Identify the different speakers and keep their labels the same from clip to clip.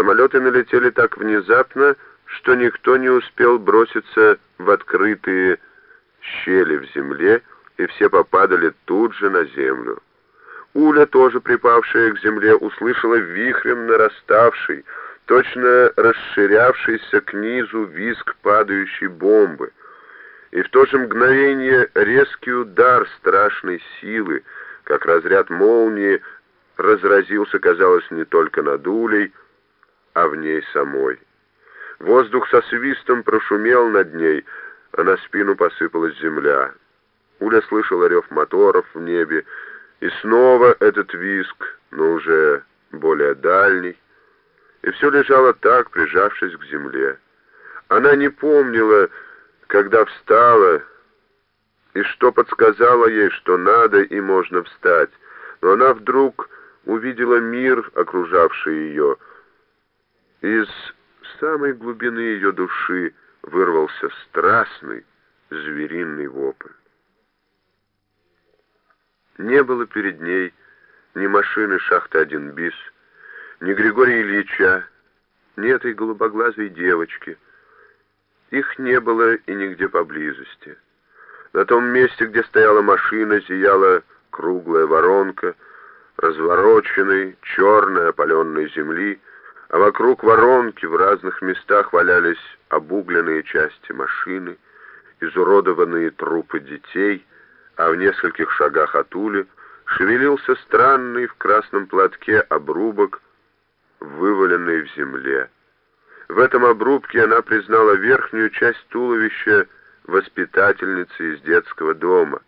Speaker 1: Самолеты налетели так внезапно, что никто не успел броситься в открытые щели в земле, и все попадали тут же на землю. Уля, тоже припавшая к земле, услышала вихрем нараставший, точно расширявшийся к низу визг падающей бомбы. И в то же мгновение резкий удар страшной силы, как разряд молнии, разразился, казалось, не только над Улей, а в ней самой. Воздух со свистом прошумел над ней, а на спину посыпалась земля. Уля слышала рев моторов в небе, и снова этот виск, но уже более дальний, и все лежало так, прижавшись к земле. Она не помнила, когда встала, и что подсказало ей, что надо и можно встать, но она вдруг увидела мир, окружавший ее. Из самой глубины ее души вырвался страстный звериный вопль. Не было перед ней ни машины шахты-1 БИС, ни Григория Ильича, ни этой голубоглазой девочки. Их не было и нигде поблизости. На том месте, где стояла машина, зияла круглая воронка, развороченной, черной, опаленной земли, а вокруг воронки в разных местах валялись обугленные части машины, изуродованные трупы детей — а в нескольких шагах от Ули шевелился странный в красном платке обрубок, вываленный в земле. В этом обрубке она признала верхнюю часть туловища воспитательницы из детского дома,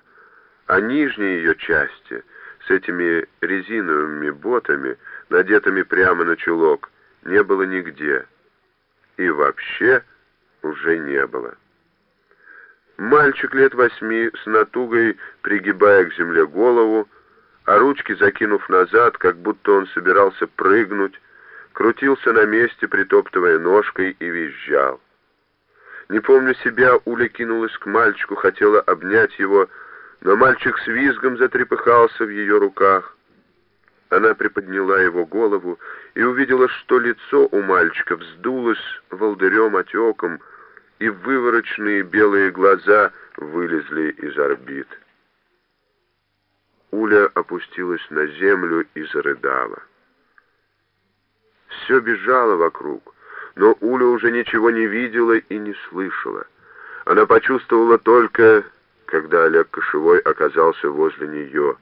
Speaker 1: а нижней ее части с этими резиновыми ботами, надетыми прямо на чулок, не было нигде. И вообще уже не было. Мальчик лет восьми с натугой, пригибая к земле голову, а ручки закинув назад, как будто он собирался прыгнуть, крутился на месте, притоптывая ножкой и визжал. Не помня себя, Уля кинулась к мальчику, хотела обнять его, но мальчик с визгом затрепыхался в ее руках. Она приподняла его голову и увидела, что лицо у мальчика вздулось волдырем отеком, и вывороченные белые глаза вылезли из орбит. Уля опустилась на землю и зарыдала. Все бежало вокруг, но Уля уже ничего не видела и не слышала. Она почувствовала только, когда Олег Кошевой оказался возле нее.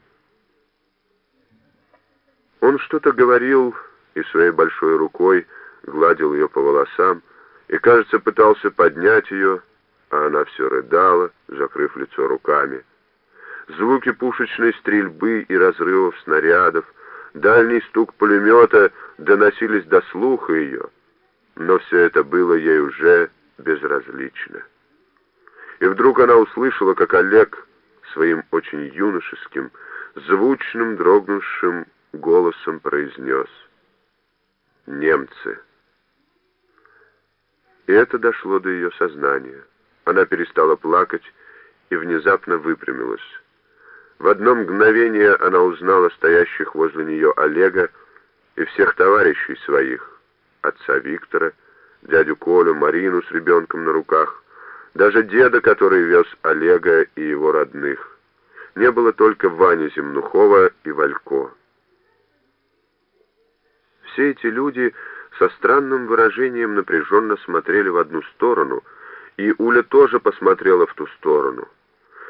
Speaker 1: Он что-то говорил и своей большой рукой гладил ее по волосам, и, кажется, пытался поднять ее, а она все рыдала, закрыв лицо руками. Звуки пушечной стрельбы и разрывов снарядов, дальний стук пулемета доносились до слуха ее, но все это было ей уже безразлично. И вдруг она услышала, как Олег своим очень юношеским, звучным, дрогнувшим голосом произнес «Немцы». И это дошло до ее сознания. Она перестала плакать и внезапно выпрямилась. В одно мгновение она узнала стоящих возле нее Олега и всех товарищей своих, отца Виктора, дядю Колю, Марину с ребенком на руках, даже деда, который вез Олега и его родных. Не было только Вани Земнухова и Валько. Все эти люди со странным выражением напряженно смотрели в одну сторону, и Уля тоже посмотрела в ту сторону.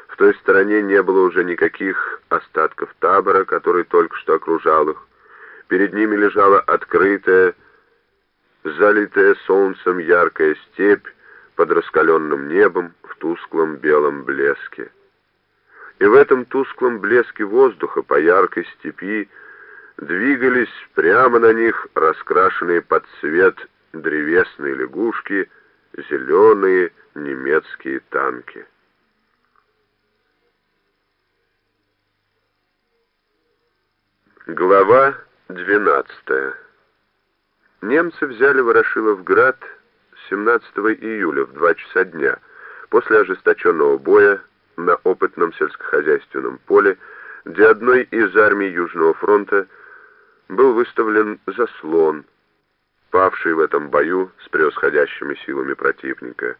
Speaker 1: В той стороне не было уже никаких остатков табора, который только что окружал их. Перед ними лежала открытая, залитая солнцем яркая степь под раскаленным небом в тусклом белом блеске. И в этом тусклом блеске воздуха по яркой степи двигались прямо на них раскрашенные под цвет древесные лягушки, зеленые немецкие танки. Глава 12. Немцы взяли Ворошиловград 17 июля в 2 часа дня, после ожесточенного боя на опытном сельскохозяйственном поле, где одной из армий Южного фронта был выставлен заслон, павший в этом бою с превосходящими силами противника.